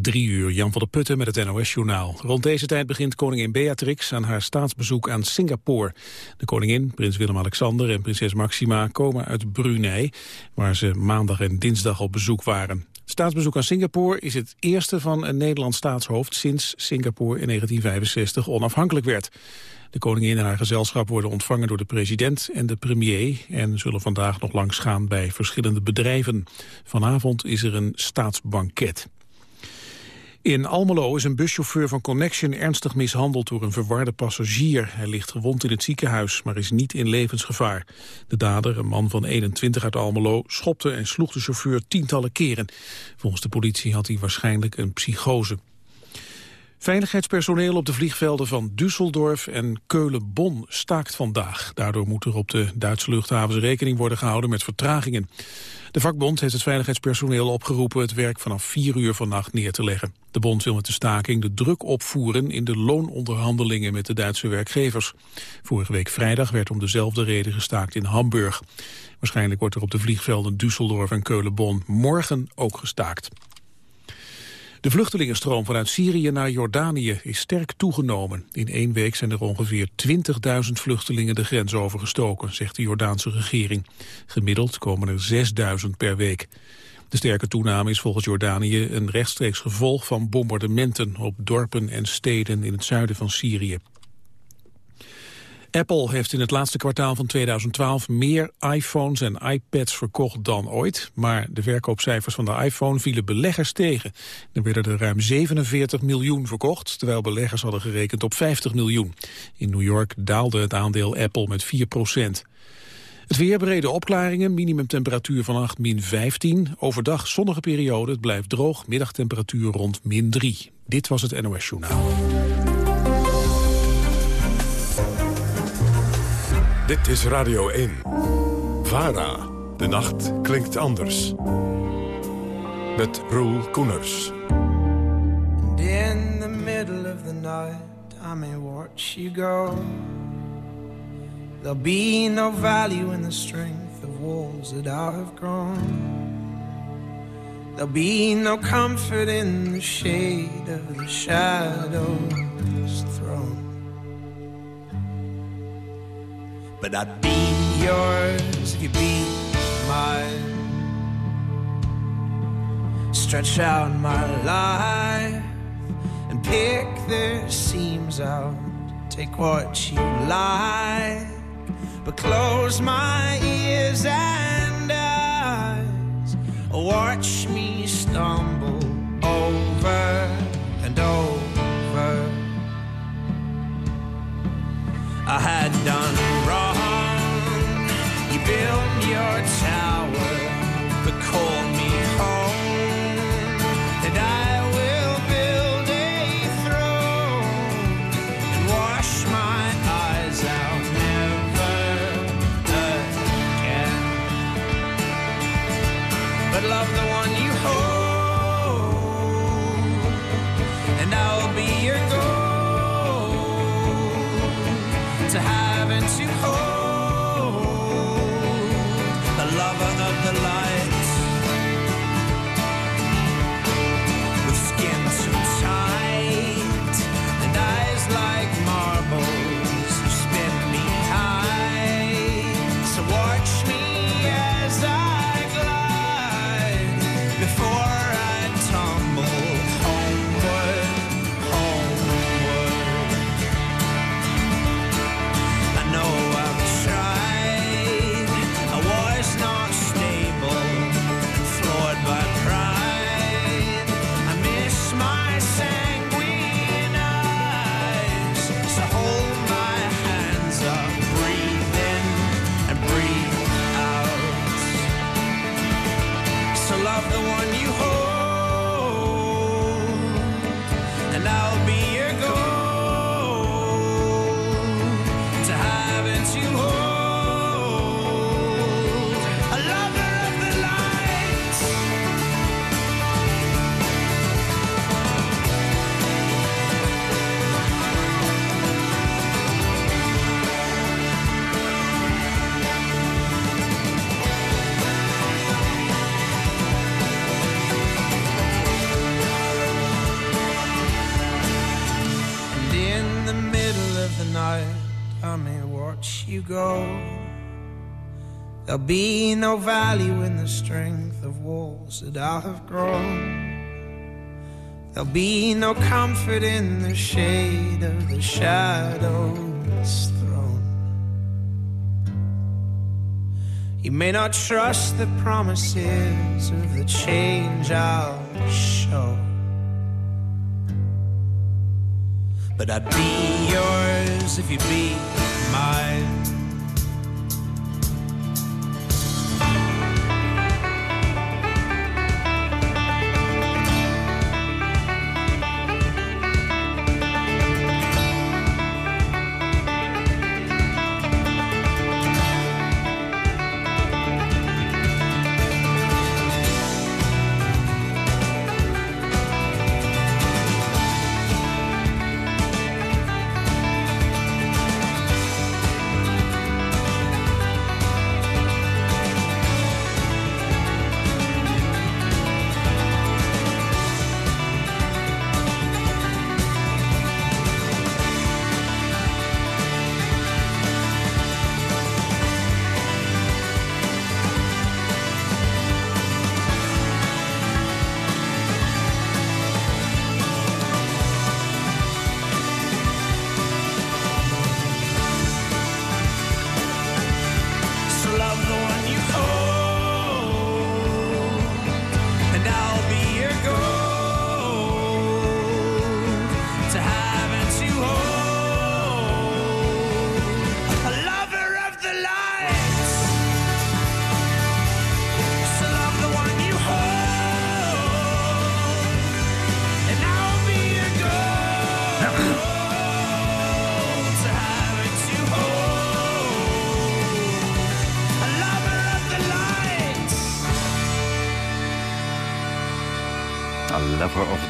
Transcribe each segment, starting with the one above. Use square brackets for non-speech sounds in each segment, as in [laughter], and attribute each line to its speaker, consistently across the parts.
Speaker 1: Drie uur, Jan van der Putten met het NOS-journaal. Rond deze tijd begint koningin Beatrix aan haar staatsbezoek aan Singapore. De koningin, prins Willem-Alexander en prinses Maxima komen uit Brunei... waar ze maandag en dinsdag op bezoek waren. Staatsbezoek aan Singapore is het eerste van een Nederlands staatshoofd... sinds Singapore in 1965 onafhankelijk werd. De koningin en haar gezelschap worden ontvangen door de president en de premier... en zullen vandaag nog langs gaan bij verschillende bedrijven. Vanavond is er een staatsbanket. In Almelo is een buschauffeur van Connection ernstig mishandeld door een verwarde passagier. Hij ligt gewond in het ziekenhuis, maar is niet in levensgevaar. De dader, een man van 21 uit Almelo, schopte en sloeg de chauffeur tientallen keren. Volgens de politie had hij waarschijnlijk een psychose. Veiligheidspersoneel op de vliegvelden van Düsseldorf en Keulen-Bonn staakt vandaag. Daardoor moet er op de Duitse luchthavens rekening worden gehouden met vertragingen. De vakbond heeft het veiligheidspersoneel opgeroepen het werk vanaf 4 uur vannacht neer te leggen. De bond wil met de staking de druk opvoeren in de loononderhandelingen met de Duitse werkgevers. Vorige week vrijdag werd om dezelfde reden gestaakt in Hamburg. Waarschijnlijk wordt er op de vliegvelden Düsseldorf en Keulen-Bonn morgen ook gestaakt. De vluchtelingenstroom vanuit Syrië naar Jordanië is sterk toegenomen. In één week zijn er ongeveer 20.000 vluchtelingen de grens overgestoken, zegt de Jordaanse regering. Gemiddeld komen er 6.000 per week. De sterke toename is volgens Jordanië een rechtstreeks gevolg van bombardementen op dorpen en steden in het zuiden van Syrië. Apple heeft in het laatste kwartaal van 2012 meer iPhones en iPads verkocht dan ooit. Maar de verkoopcijfers van de iPhone vielen beleggers tegen. Er werden er ruim 47 miljoen verkocht, terwijl beleggers hadden gerekend op 50 miljoen. In New York daalde het aandeel Apple met 4 procent. Het weer brede opklaringen, minimumtemperatuur van 8 min 15. Overdag zonnige periode, het blijft droog, middagtemperatuur rond min 3. Dit was het NOS Journaal.
Speaker 2: Dit is Radio 1. VARA. De nacht klinkt anders. Met Roel Koeners.
Speaker 3: And in the middle of the night, I may watch you go. There'll be no value in the strength of walls that I have grown. There'll be no comfort in the shade of the shadow's throne. But I'd be yours if you'd be mine. Stretch out my life and pick the seams out. Take what you like, but close my ears and eyes. Watch me stumble over and over. I had done wrong build your tower, the cold. There'll be no value in the strength of walls that I have grown. There'll be no comfort in the shade of the shadow's throne. You may not trust the promises of the change I'll show. But I'd be yours if you'd be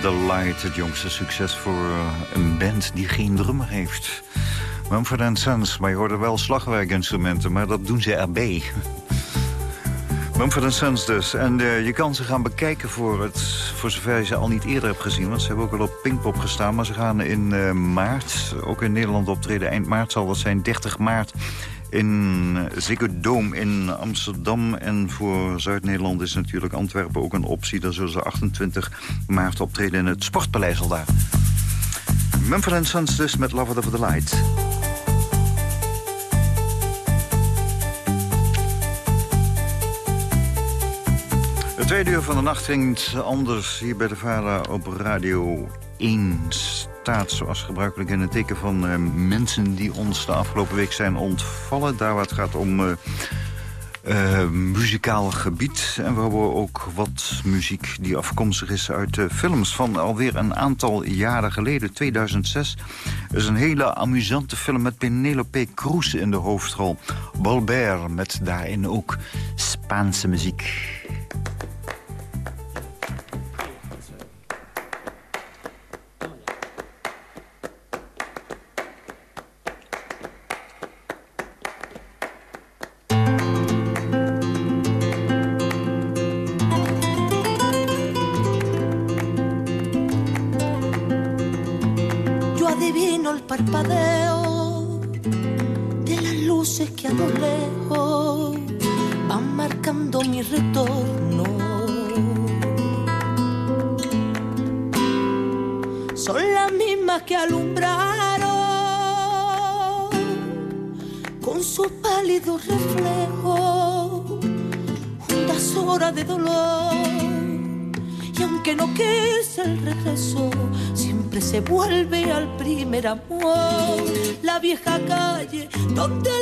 Speaker 4: het jongste succes voor eh, een band die geen drummer heeft. Mumford Sons, maar je hoorde wel slagwerkinstrumenten, maar dat doen ze erbij. Mumford Sons dus. En uh, je kan ze gaan bekijken voor, het, voor zover je ze al niet eerder hebt gezien. Want ze hebben ook al op Pinkpop gestaan. Maar ze gaan in uh, maart, ook in Nederland optreden. Eind maart zal dat zijn, 30 maart in Ziggo Dome in Amsterdam. En voor Zuid-Nederland is natuurlijk Antwerpen ook een optie. Daar zullen ze 28 maart optreden in het Sportpaleis al daar. Mumford Sons dus met Love of the Light. Het tweede uur van de nacht ging anders hier bij de Vader op Radio 1 staat zoals gebruikelijk in het teken van uh, mensen die ons de afgelopen week zijn ontvallen. Daar waar het gaat om uh, uh, muzikaal gebied. En we hebben ook wat muziek die afkomstig is uit films van alweer een aantal jaren geleden. 2006 is een hele amusante film met Penelope Cruz in de hoofdrol. Balbert met daarin ook Spaanse muziek.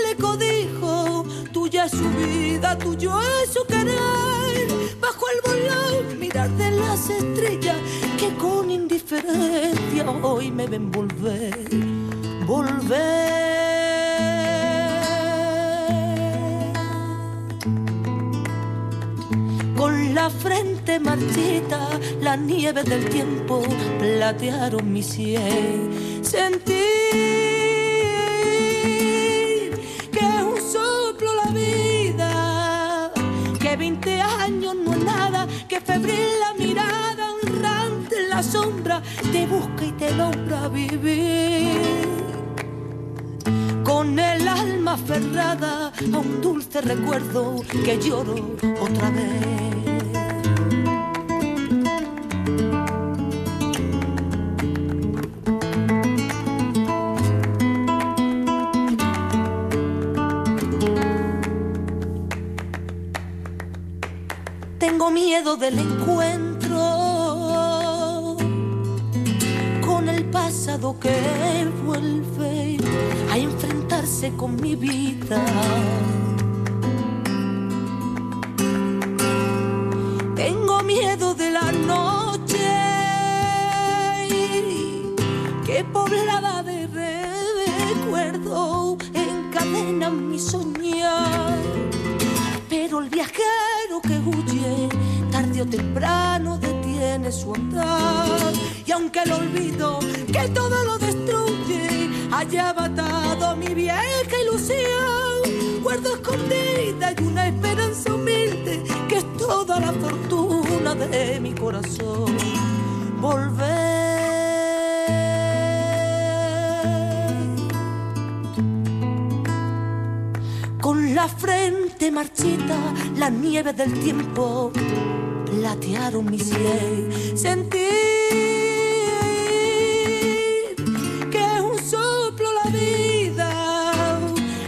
Speaker 5: le codijo. Tuya es su vida, tuyo es su querer. Bajo el volón, mirar de las estrellas que con indiferencia hoy me ven volver, volver. Con la frente marchita, las nieves del tiempo platearon mi sien. Sentí que 20 años no es nada, que febril la mirada honrante en la sombra te busca y te logra vivir con el alma aferrada a un dulce recuerdo que lloro otra vez. Miedo del encuentro con el pasado que vuelve a enfrentarse con mi vida. Tengo miedo de la noche que poblada de recuerdo encadena mi soñar. Temprano detiene su andar. Y aunque el olvido que todo lo destruye haya matado mi vieja ilusión, guardo escondida y una esperanza humilde que es toda la fortuna de mi corazón. Volver. Con la frente marchita, la nieve del tiempo platearon mi sien. Sentir que es un soplo la vida,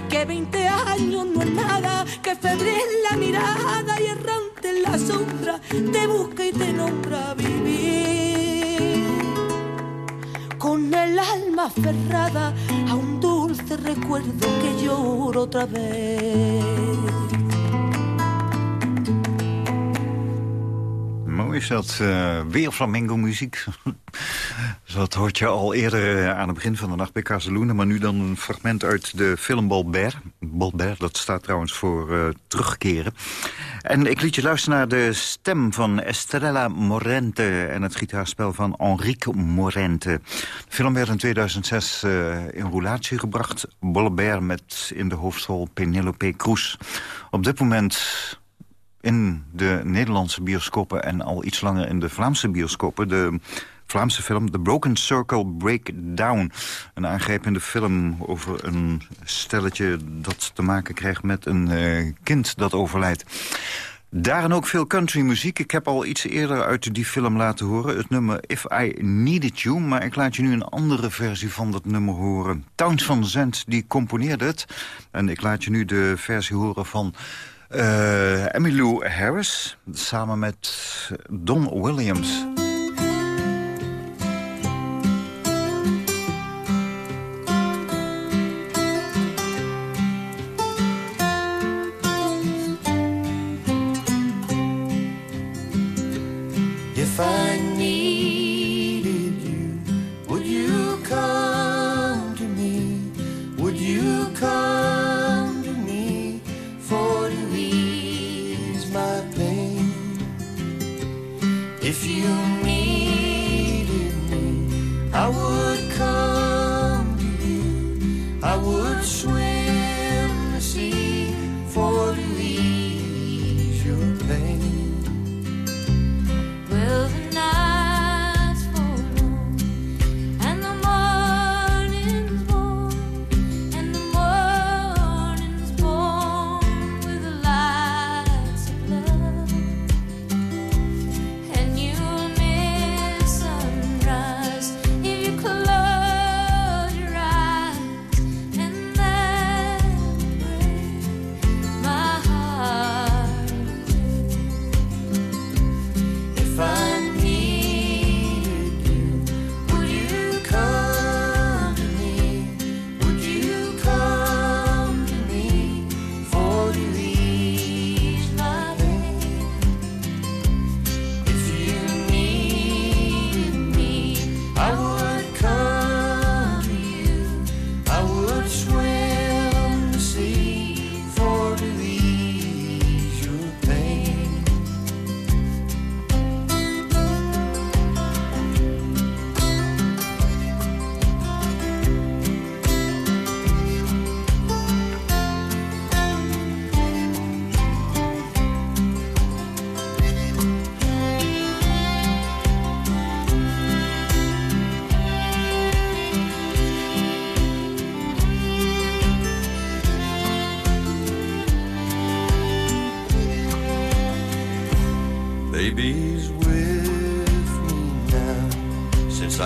Speaker 5: que 20 años no es nada, que febril la mirada y errante en la sombra te busca y te nombra vivir. Con el alma aferrada a un dulce recuerdo que lloro otra vez.
Speaker 4: Is dat. eh, weer flamenco muziek. [laughs] dat hoort je al eerder eh, aan het begin van de nacht bij Casaluna. Maar nu dan een fragment uit de film Bolbert. Bolbert, dat staat trouwens voor eh, terugkeren. En ik liet je luisteren naar de stem van Estrella Morente... en het gitaarspel van Enrique Morente. De film werd in 2006 eh, in roulatie gebracht. Bolbert met in de hoofdrol Penelope Cruz. Op dit moment in de Nederlandse bioscopen... en al iets langer in de Vlaamse bioscopen... de Vlaamse film The Broken Circle Breakdown. Een aangrijpende film over een stelletje dat te maken krijgt... met een eh, kind dat overlijdt. Daarin ook veel countrymuziek. Ik heb al iets eerder uit die film laten horen. Het nummer If I Needed You. Maar ik laat je nu een andere versie van dat nummer horen. Towns van Zandt die componeerde het. En ik laat je nu de versie horen van... Uh, Emmylou Harris, samen met Don Williams.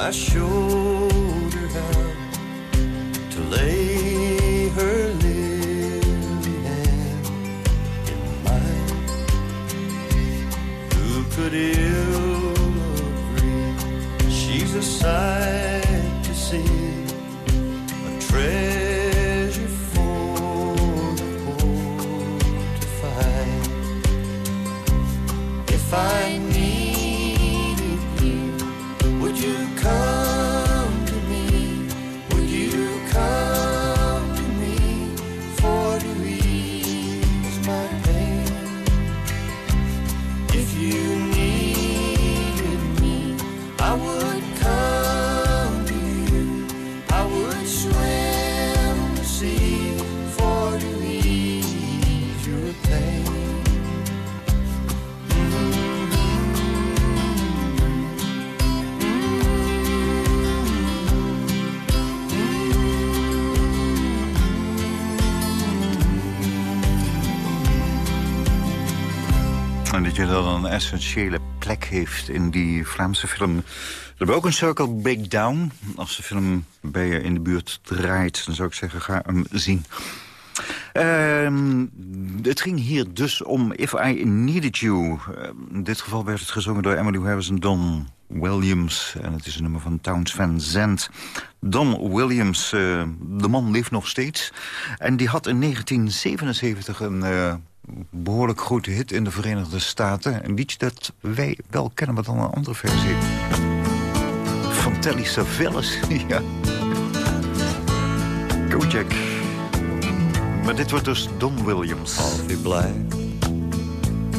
Speaker 4: achou. Essentiële plek heeft in die Vlaamse film. Ook een Circle Breakdown. Als de film bij je in de buurt draait, dan zou ik zeggen, ga hem zien. Ehm, het ging hier dus om If I Needed You. Eh, in dit geval werd het gezongen door Emily Harris en Don Williams. En het is een nummer van Towns Van Zandt. Don Williams, eh, de man leeft nog steeds. En die had in 1977 een eh, behoorlijk grote hit in de Verenigde Staten. Een liedje dat wij wel kennen, maar dan een andere versie. Van Telly Savalas, [laughs] ja. Kojak. Maar dit wordt dus Don Williams.
Speaker 6: Coffee black,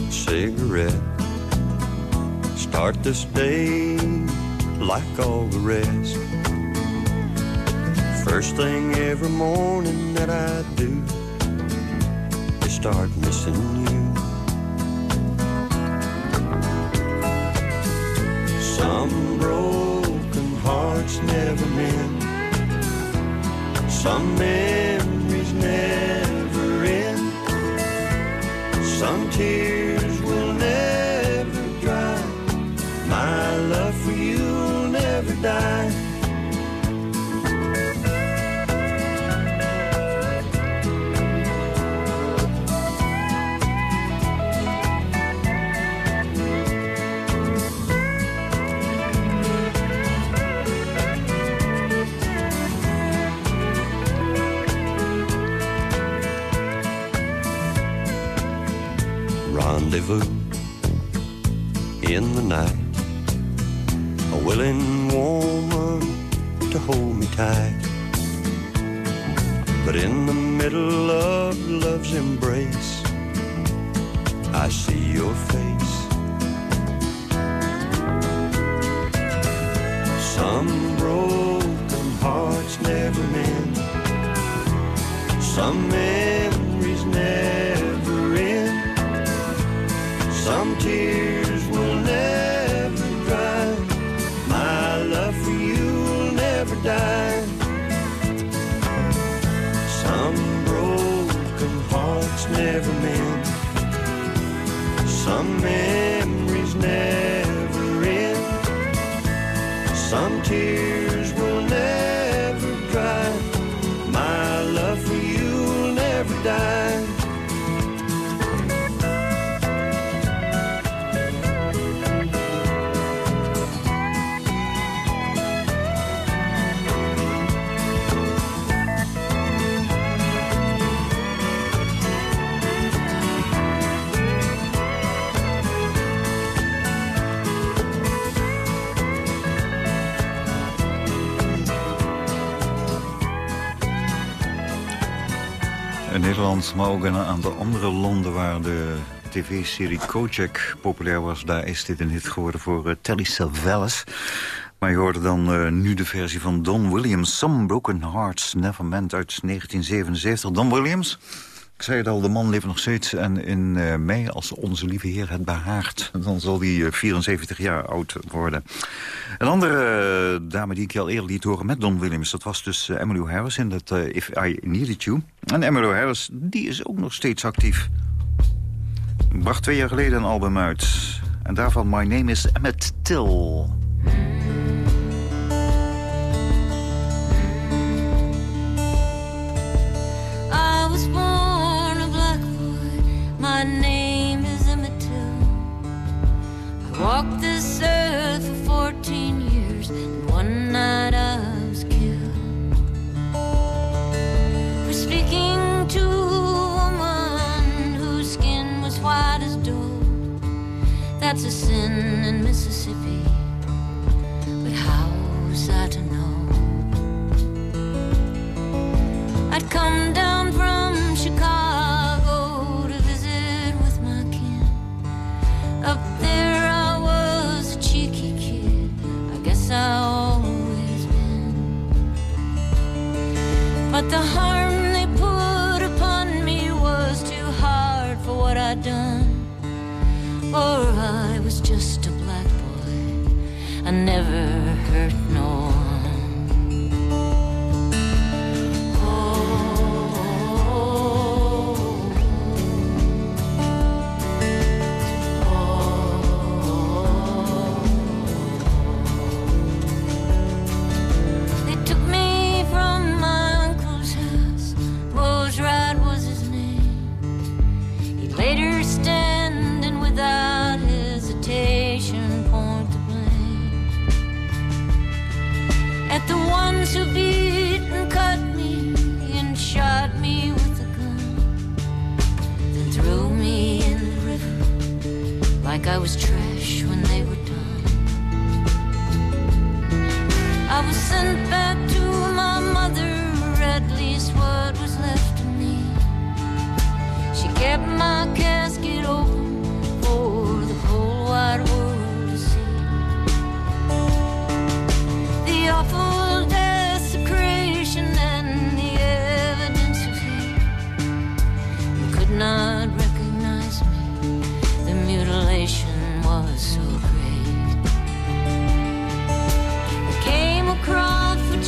Speaker 6: cigarette. Start this day like all the rest. First thing every morning that I do start missing you. Some broken hearts never mend. Some memories never end. Some tears will never dry. My in the night. A willing woman to hold me tight. But in the middle of love's embrace, I see your face. Some broken hearts never mend. Some memories memories never end. Some tears
Speaker 4: Nederland, maar ook een aantal andere landen waar de tv-serie Kojak populair was. Daar is dit een hit geworden voor eh, Telly Savalas. Maar je hoorde dan eh, nu de versie van Don Williams. Some Broken Hearts Never Meant uit 1977. Don Williams, ik zei het al, de man leeft nog steeds. En in eh, mei, als onze lieve heer het behaagt... [laughs] dan zal hij 74 jaar oud worden. Een andere eh, dame die ik al eerder liet horen met Don Williams... dat was dus Emmylou Harris in dat If I Needed You. En Emmylou Harris, die is ook nog steeds actief. Bracht twee jaar geleden een album uit. En daarvan My Name is Emmett Till.
Speaker 7: walked this earth for 14 years, and one night I was killed for speaking to a woman whose skin was white as dough. That's a sin in Mississippi.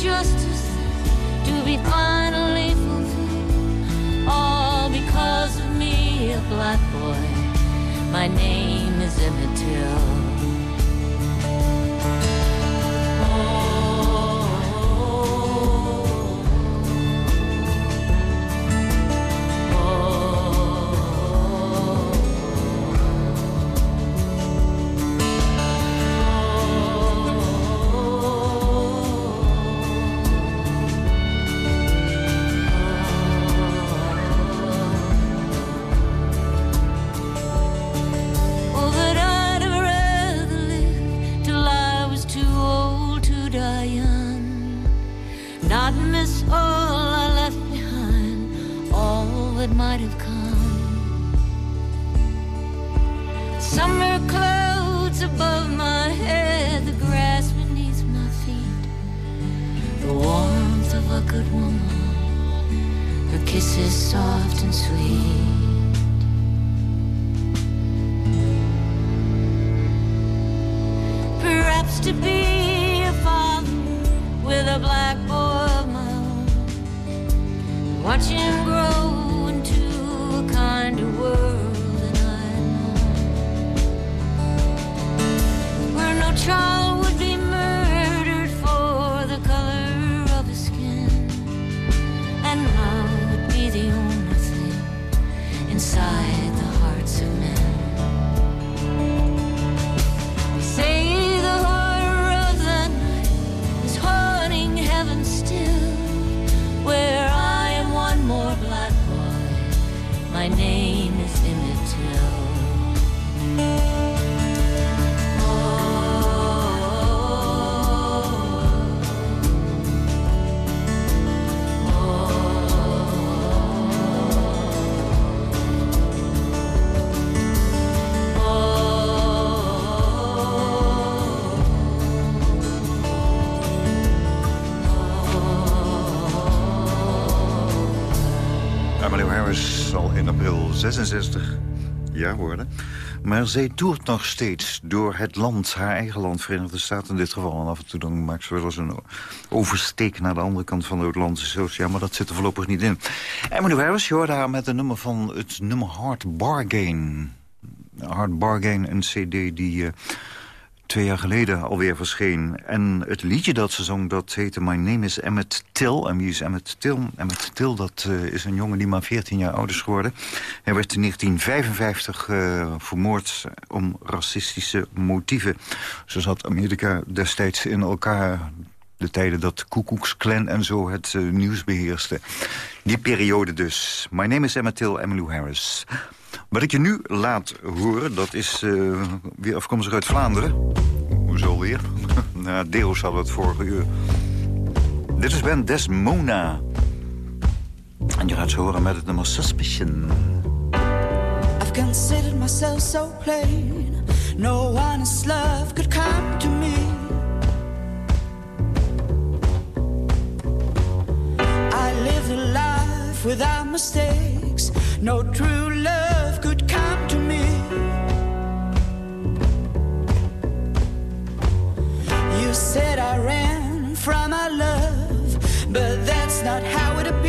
Speaker 7: Justice to be finally fulfilled. All because of me, a black boy. My name is Emmett Till. My name is Emmett.
Speaker 4: 66 jaar worden. Maar zij toert nog steeds door het land, haar eigen land, Verenigde Staten in dit geval. En af en toe dan maakt ze wel eens een oversteek naar de andere kant van de Atlantische Oceaan. Maar dat zit er voorlopig niet in. Emily Harris, je hoorde haar met een nummer van het nummer Hard Bargain. Hard Bargain, een cd die... eh, twee jaar geleden alweer verscheen. En het liedje dat ze zong, dat heette My Name is Emmett Till. En wie is Emmett Till? Emmett Till, dat eh, is een jongen die maar 14 jaar oud is geworden. Hij werd in 1955 eh, vermoord om racistische motieven. Zo zat Amerika destijds in elkaar... De tijden dat Ku Klux Klan en zo het eh, nieuws beheerste. Die periode dus. My name is Emmett Till, Emmylou Harris. Wat ik je nu laat horen, dat is eh, weer afkomstig uit Vlaanderen. Hoezo weer? [laughs] nou, Deus hadden we het vorige uur. Dit is Ben Desmona. En je gaat ze horen met het nummer Suspicion.
Speaker 8: I've considered myself so plain. No honest love could come to me. I lived a mistakes. No true love from our love, but that's not how it appears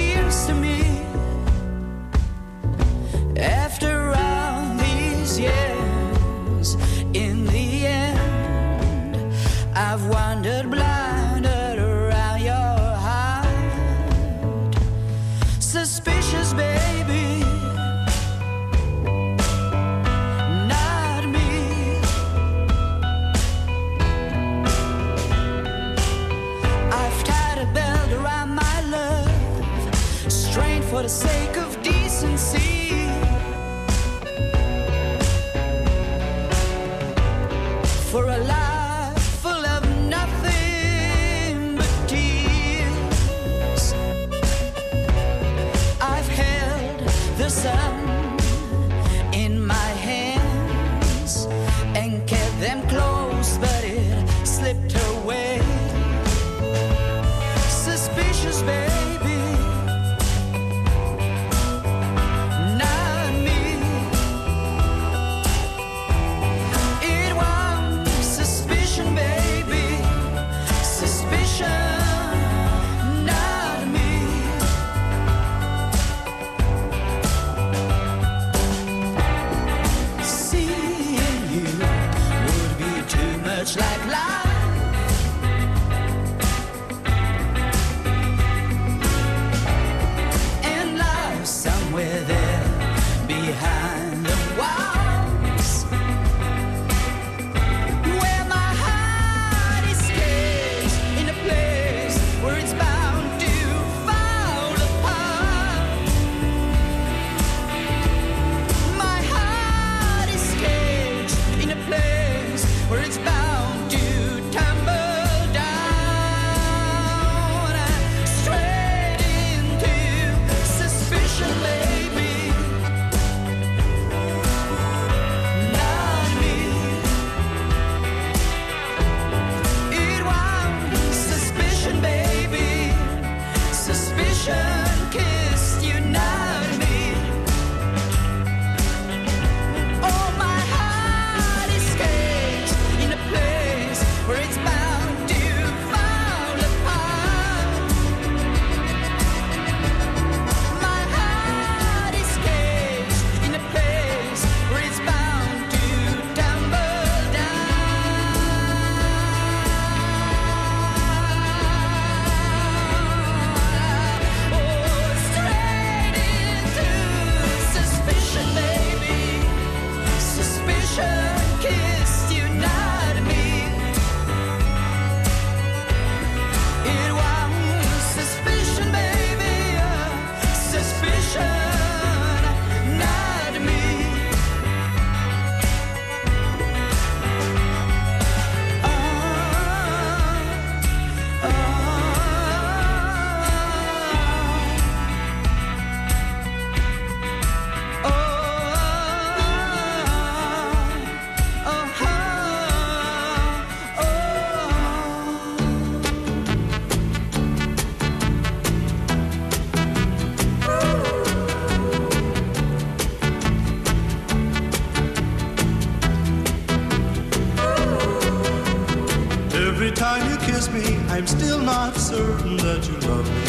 Speaker 9: time you kiss me, I'm still not certain that you love me.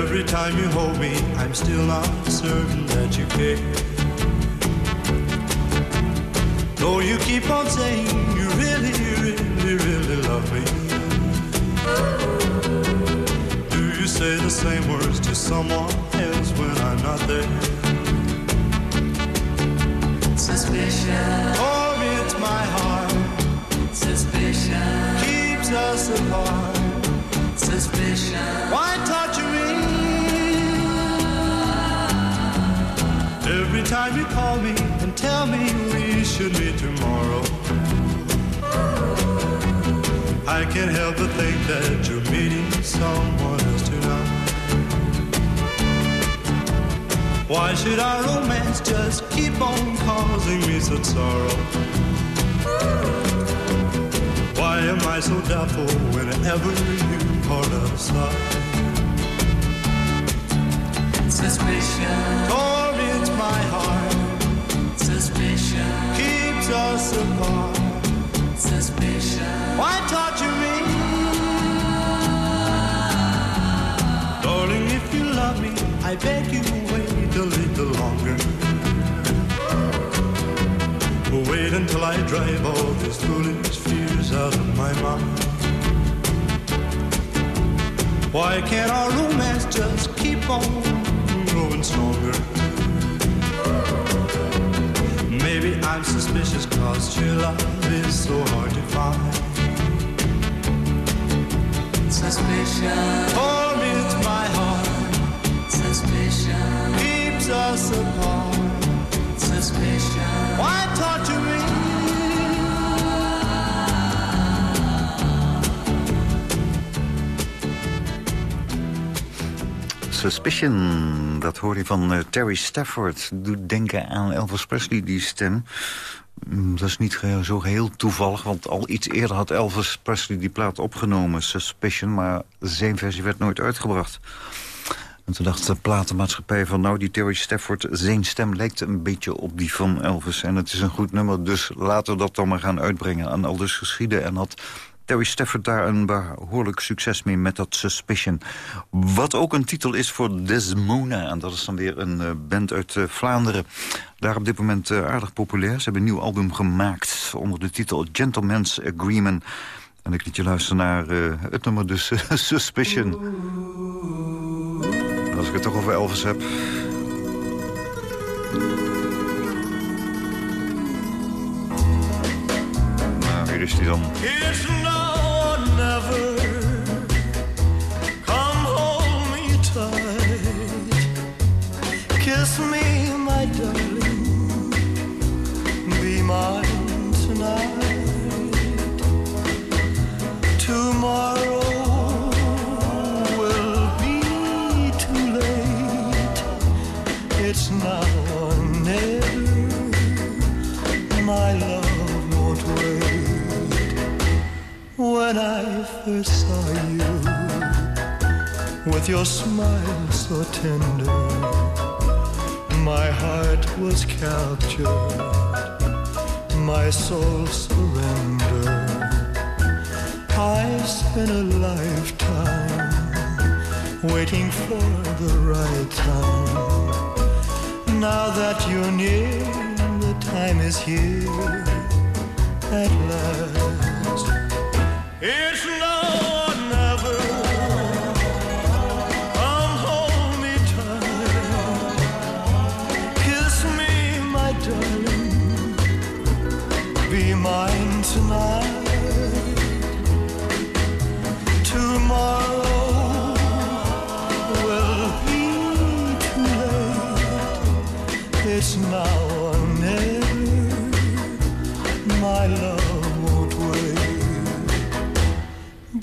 Speaker 9: Every time you hold me, I'm still not certain that you care. Though you keep on saying you really, really, really love me. Do you say the same words to someone else when I'm not there?
Speaker 8: Suspicion,
Speaker 9: Or oh, it's my heart
Speaker 8: suspicion,
Speaker 9: keeps us apart.
Speaker 8: suspicion.
Speaker 9: Why torture me? Every time you call me and tell me we should meet tomorrow. I can't help but think that you're meeting someone else tonight. Why should our romance just keep on causing me such sorrow? Why am I so doubtful whenever you part us up?
Speaker 10: Suspicion torments my heart. Suspicion keeps us apart. Suspicion why torture me? Darling, if you love me, I beg you wait a little longer. Wait until I drive all these foolish fears out of my mind. Why can't our romance just keep on growing stronger? Maybe I'm suspicious cause your love is so hard to find. Suspicion torments my heart. Suspicion keeps us apart. Suspicion why me?
Speaker 4: Suspicion, dat hoor je van eh, Terry Stafford. Doet denken aan Elvis Presley, die stem. Mm, Dat is niet zo geheel toevallig, want al iets eerder had Elvis Presley die plaat opgenomen, Suspicion, maar zijn versie werd nooit uitgebracht. En toen dacht de platenmaatschappij van nou, die Terry Stafford, zijn stem lijkt een beetje op die van Elvis. En het is een goed nummer, dus laten we dat dan maar gaan uitbrengen. En al dus geschieden en had Terry Stafford daar een behoorlijk succes mee met dat Suspicion. Wat ook een titel is voor Desmona. En dat is dan weer een eh, band uit eh, Vlaanderen. Daar op dit moment eh, aardig populair. Ze hebben een nieuw album gemaakt onder de titel Gentleman's Agreement. En ik liet je luisteren naar eh, het nummer dus [laughs] Suspicion. Als ik het toch over Elvis heb... Nou, hier is hij dan.
Speaker 10: It's now or never. Come hold me tight. Kiss me, my darling. Be mine My love won't wait. When I first saw you, with your smile so tender, my heart was captured, my soul surrendered. I spent a lifetime waiting for the right time. Now that you're near, time is here at last. It's now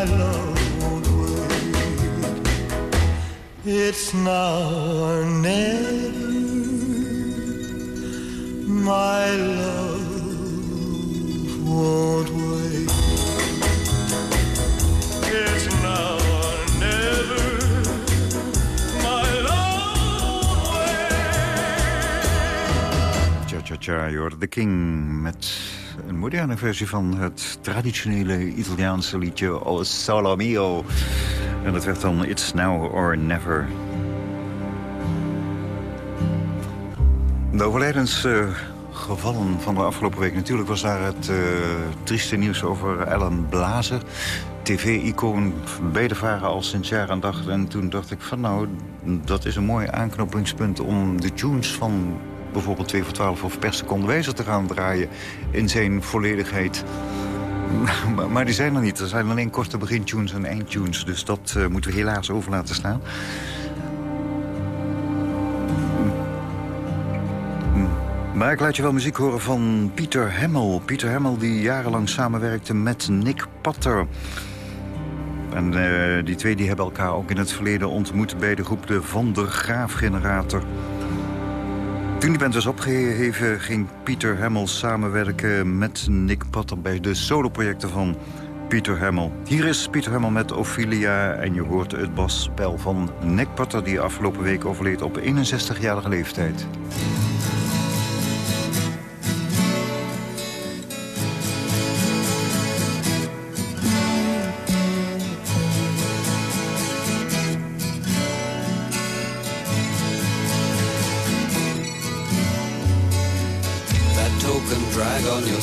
Speaker 10: My love won't wait. It's now or never. My love won't wait. It's now or never. My love won't wait.
Speaker 4: Cha Cha Cha, je hoorde The King met een moderne versie van het traditionele Italiaanse liedje O Solo Mio. En dat werd dan It's Now or Never. De overlijdensgevallen van de afgelopen week. Natuurlijk was daar het uh, trieste nieuws over Ellen Blazer. TV-icoon bij de varen al sinds jaar en dag. En toen dacht ik van nou, dat is een mooi aanknopingspunt... om de tunes van bijvoorbeeld 2 voor 12 of per seconde wijzer te gaan draaien... in zijn volledigheid. [laughs] maar die zijn er niet. Er zijn alleen korte begintunes en eindtunes. Dus dat uh, moeten we helaas over laten staan. Maar ik laat je wel muziek horen van Pieter Hemmel. Pieter Hemmel die jarenlang samenwerkte met Nick Patter. En uh, die twee die hebben elkaar ook in het verleden ontmoet... bij de groep de Van der Graaf-generator. Toen die band was opgeheven, ging Pieter Hemmel samenwerken met Nick Patter... bij de soloprojecten van Pieter Hemmel. Hier is Pieter Hemmel met Ophelia en je hoort het basspel van Nick Patter... die afgelopen week overleed op 61-jarige leeftijd.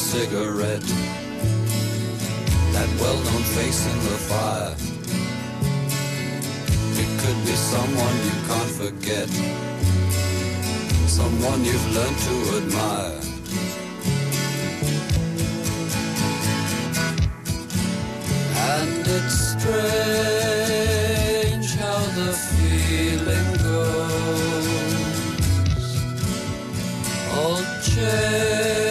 Speaker 11: Cigarette. That well-known face in the fire. It could be someone you can't forget. Someone you've learned to admire. And it's strange how the feeling goes. All change.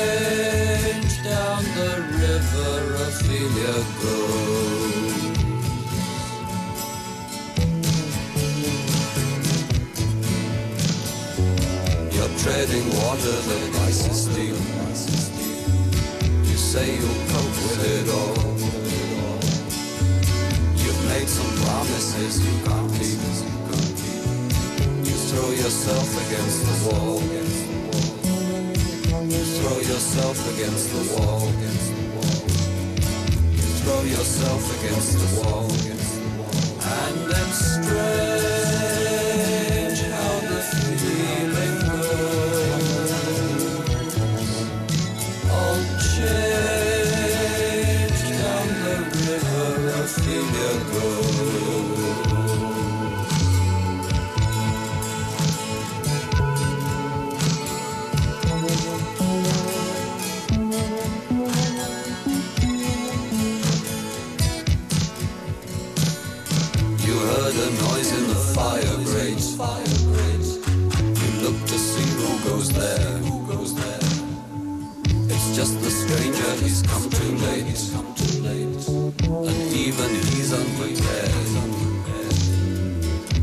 Speaker 11: Treading water that ice is deep. You say you'll cope with it all. You've made some promises you can't keep. You throw yourself against the wall. You throw yourself against the wall throw yourself against the wall and then strange late, come too late. And even he's unprepared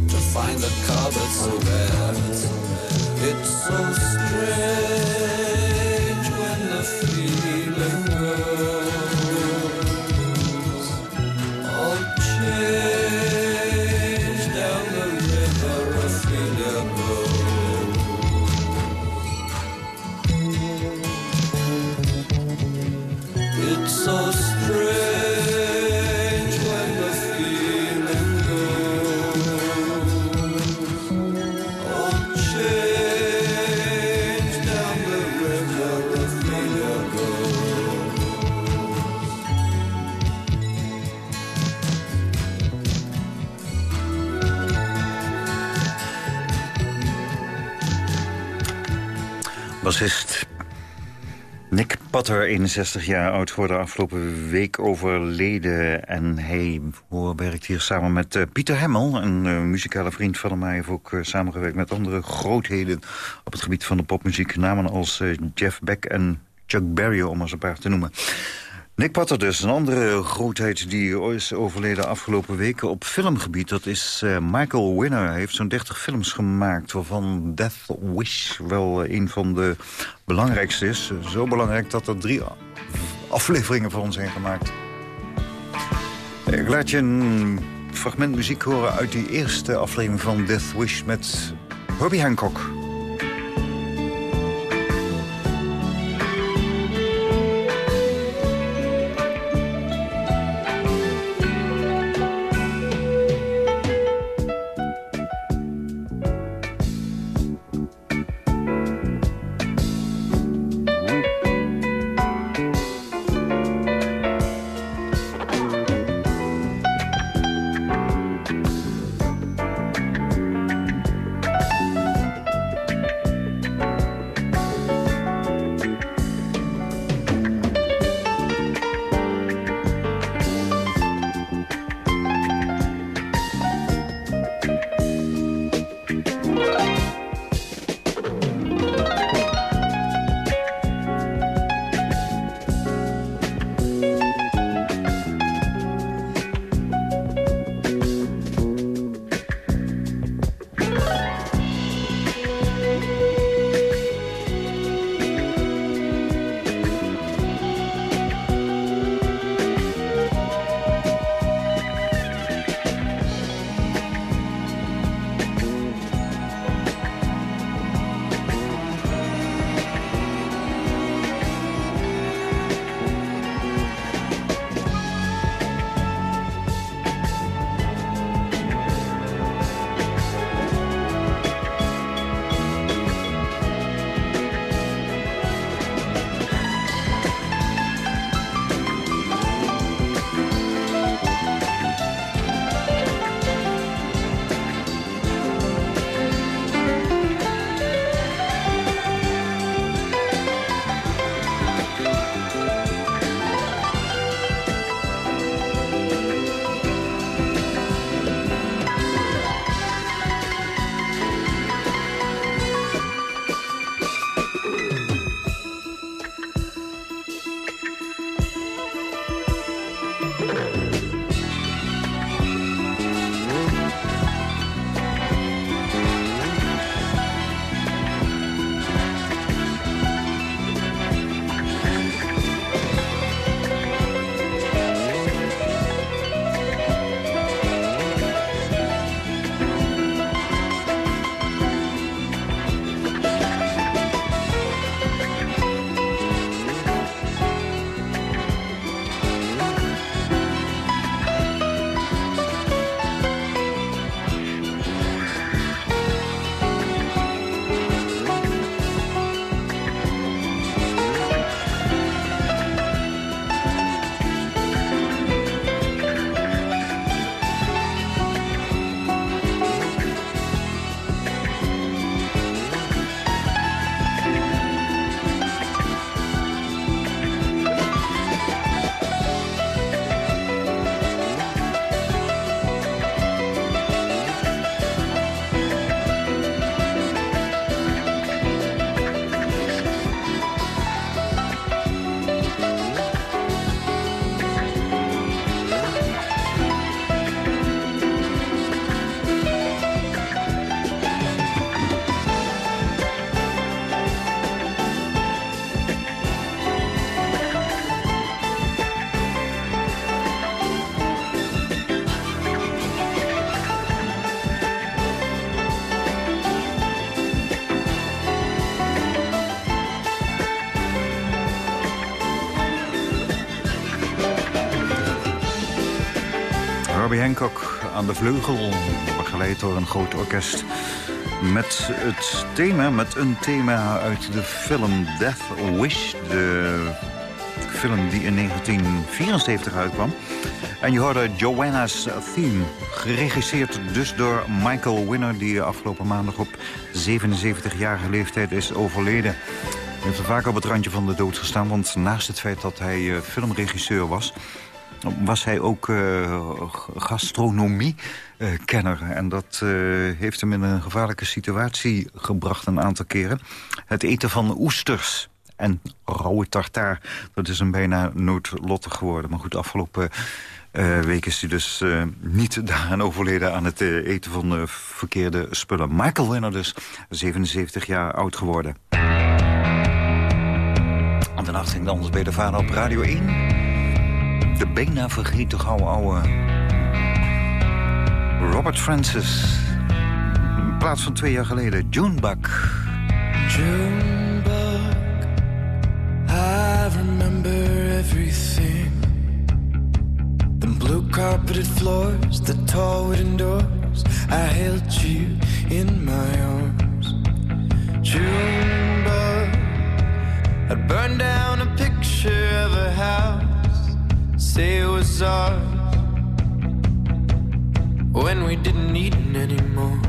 Speaker 11: to find a
Speaker 4: cover so rare. It's so strange. Patter, 61 jaar oud, geworden afgelopen week overleden. En hij werkt hier samen met uh, Pieter Hemmel, een uh, muzikale vriend van mij. Hij heeft ook uh, samengewerkt met andere grootheden op het gebied van de popmuziek. Namen als Jeff Beck en Chuck Berry, om eens een paar te noemen. Nick Patter dus, een andere grootheid die is overleden afgelopen weken op filmgebied. Dat is uh, Michael Winner. Hij heeft zo'n 30 films gemaakt, waarvan Death Wish wel een van de belangrijkste is. Zo belangrijk dat er drie afleveringen van ons zijn gemaakt. Ik laat je een fragment muziek horen uit die eerste aflevering van Death Wish met Herbie Hancock. Vleugel, begeleid door een groot orkest. Met het thema, met een thema uit de film Death Wish. De film die in 1974 uitkwam. En je hoorde Joanna's Theme, geregisseerd dus door Michael Winner... die afgelopen maandag op 77-jarige leeftijd is overleden. Hij heeft vaak op het randje van de dood gestaan... want naast het feit dat hij uh, filmregisseur was was hij ook uh, gastronomie-kenner. en dat uh, heeft hem in een gevaarlijke situatie gebracht een aantal keren. Het eten van oesters en rauwe tartaar, dat is hem bijna noodlottig geworden. Maar goed, afgelopen uh, week is hij dus uh, niet daaraan overleden aan het eten van verkeerde spullen. Michael Winner dus, 77 jaar oud geworden. En de nacht ging anders bij de vader op Radio 1 de bijna vergeten gouden ouwe Robert Francis. In plaats van twee jaar geleden, Junebug.
Speaker 12: Junebug, I remember everything. The blue carpeted floors, the tall wooden doors. I held you in my arms. Junebug, I burned down a picture of a house. Say it was ours when we didn't need it anymore.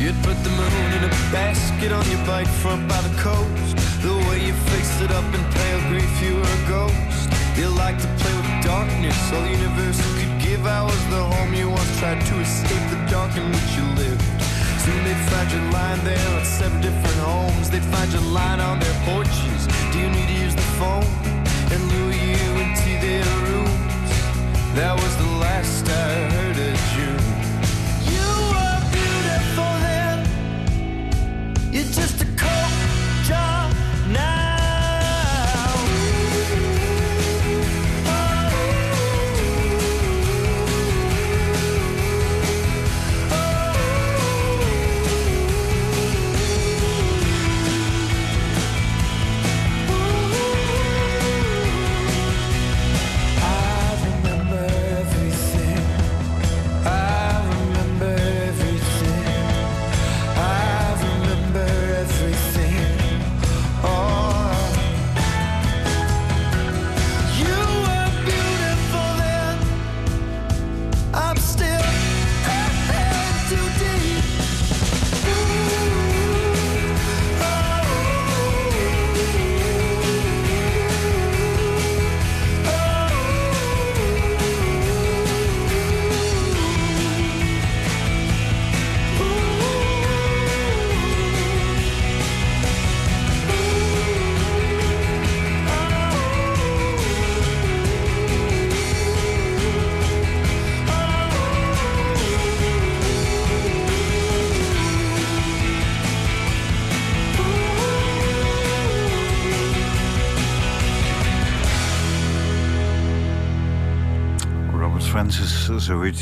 Speaker 12: You'd put the moon in a basket on your bike front by the coast. The way you fixed it up in pale grief, you were a ghost. You like to play with darkness, all the universe could give. I was the home you once tried to escape the dark in which you lived. Soon they'd find you lying there at seven different homes. They'd find you lying on their porches. Do you need to use the phone and lure you into their rooms? That was the last I heard of June.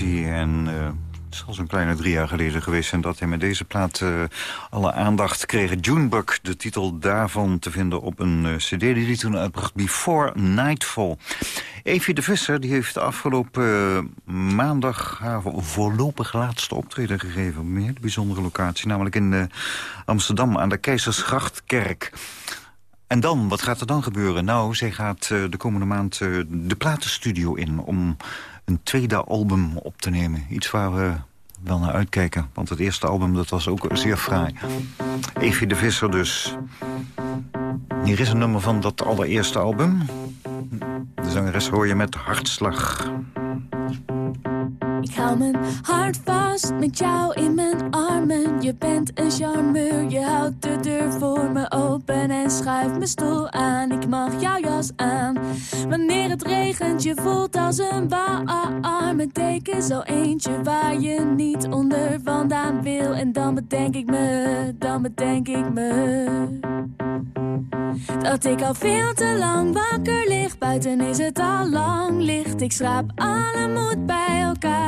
Speaker 4: En uh, het is al zo'n kleine drie jaar geleden geweest... en dat hij met deze plaat uh, alle aandacht kreeg. Junebug, de titel daarvan te vinden op een uh, cd die hij toen uitbracht. Before Nightfall. Evie de Visser die heeft afgelopen maandag... haar voorlopig laatste optreden gegeven... op een hele bijzondere locatie, namelijk in Amsterdam... aan de Keizersgrachtkerk. En dan, wat gaat er dan gebeuren? Nou, zij gaat de komende maand de platenstudio in... om een tweede album op te nemen. Iets waar we wel naar uitkijken. Want het eerste album dat was ook zeer fraai. Evie de Visser dus. Hier is een nummer van dat allereerste album. De zangeres hoor je met Hartslag.
Speaker 13: Ik hou mijn hart vast met jou in mijn armen. Je bent een charmeur, je houdt de deur voor me open en schuift mijn stoel aan. Ik mag jouw jas aan. Wanneer het regent, je voelt als een warme deken. Zo eentje waar je niet onder vandaan wil. En dan bedenk ik me, dan bedenk ik me. Dat ik al veel te lang wakker lig. Buiten is het al lang licht. Ik schraap alle moed bij elkaar.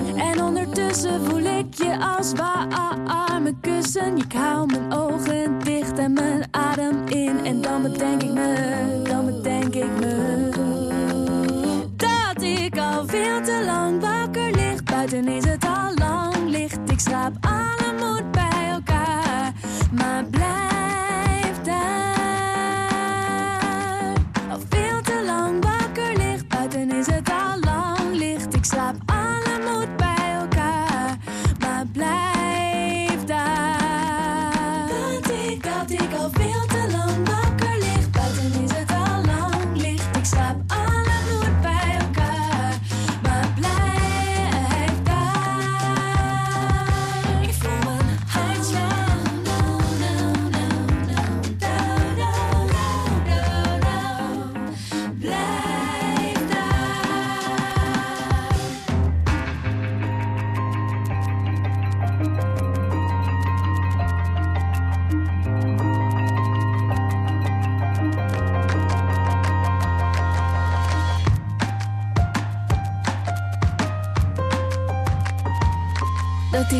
Speaker 13: En ondertussen voel ik je als warme kussen. Ik hou mijn ogen dicht en mijn adem in. En dan bedenk ik me, dan bedenk ik me. Dat ik al veel te lang wakker lig. Buiten is het al lang licht. Ik slaap alle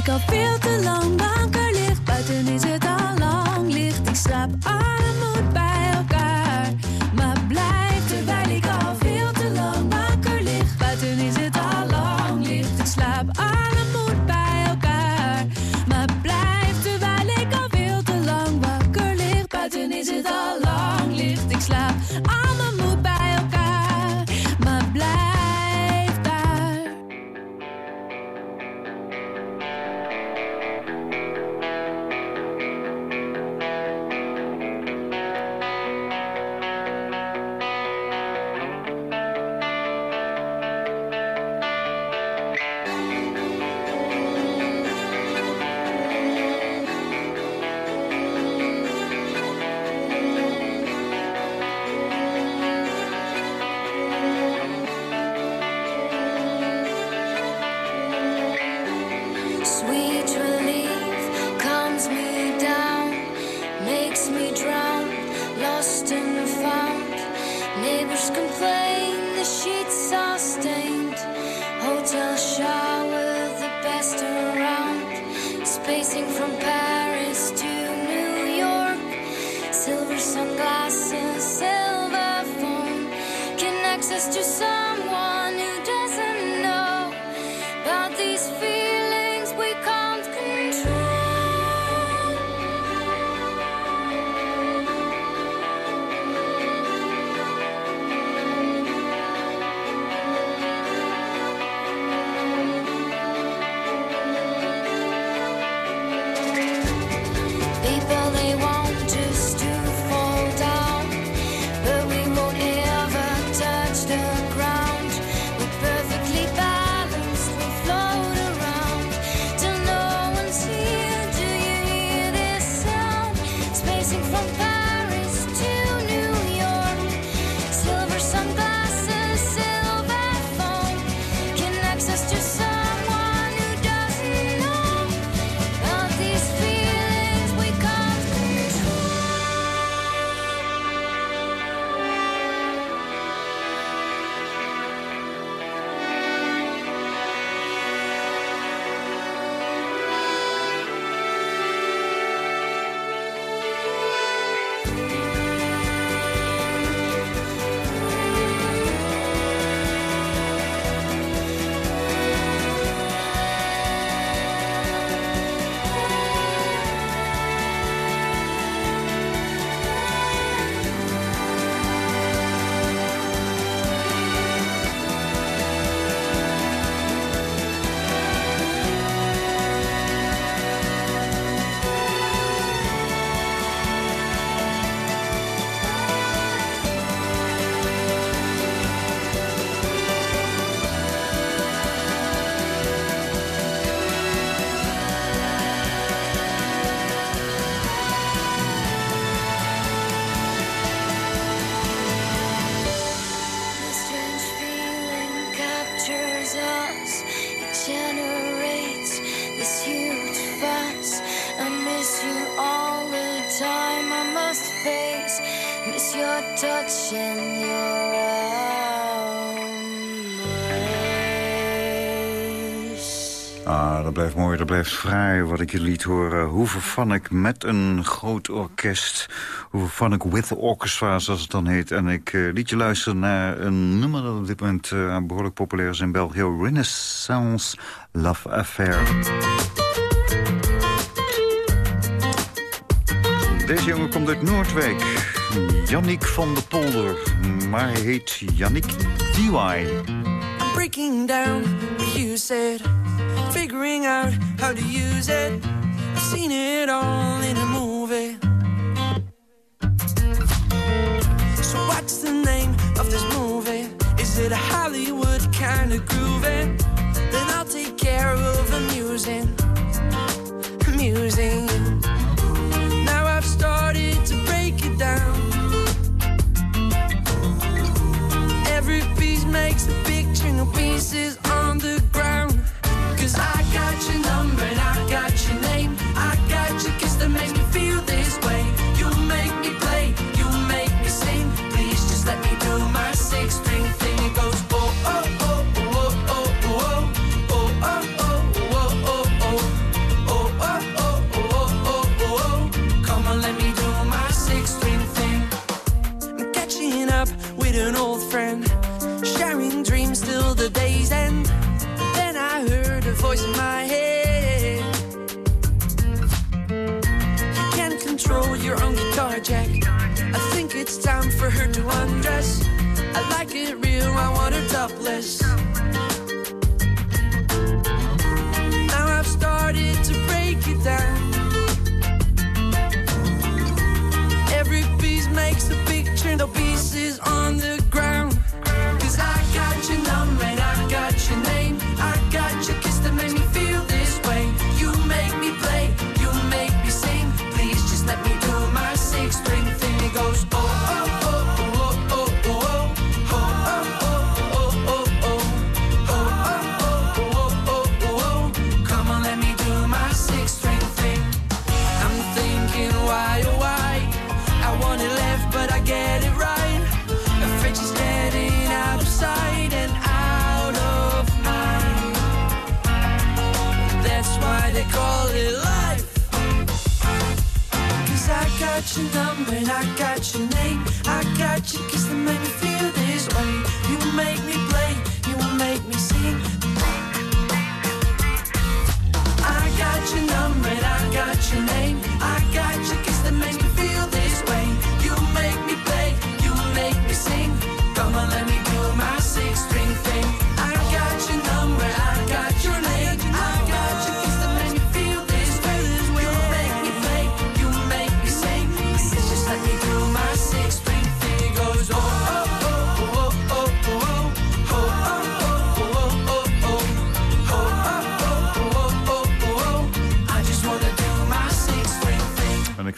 Speaker 13: ik al veel te lang wakker Het
Speaker 4: blijft fraai wat ik je liet horen. Hoe vervan ik met een groot orkest. Hoe vervan ik with orchestra, zoals het dan heet. En ik eh, liet je luisteren naar een nummer dat op dit moment eh, behoorlijk populair is in België. Renaissance Love Affair. Deze jongen komt uit Noordwijk. Yannick van de Polder, maar hij heet Yannick D.Y.
Speaker 3: Breaking down you said. figuring out how to use it. I've seen it all in a movie. So, what's the name of this movie? Is it a Hollywood kind of groovy? Then I'll take care of amusing. Amusing. Now I've started to break it down. Every piece makes a picture, no pieces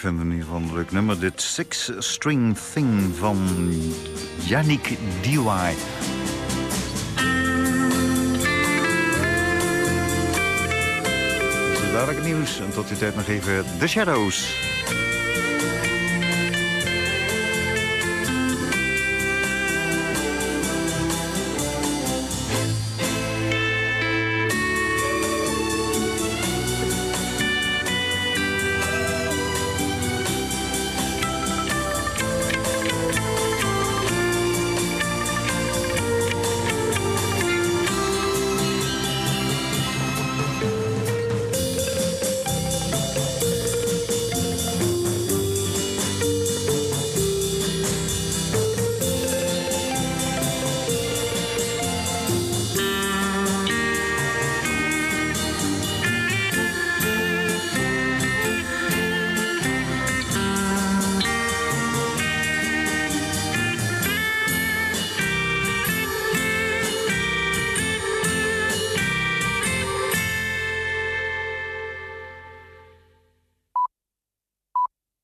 Speaker 4: vind hem in ieder geval een leuk nummer. Dit Six String Thing van Yannick Diwai. Dadelijk nieuws en tot die tijd nog even The Shadows.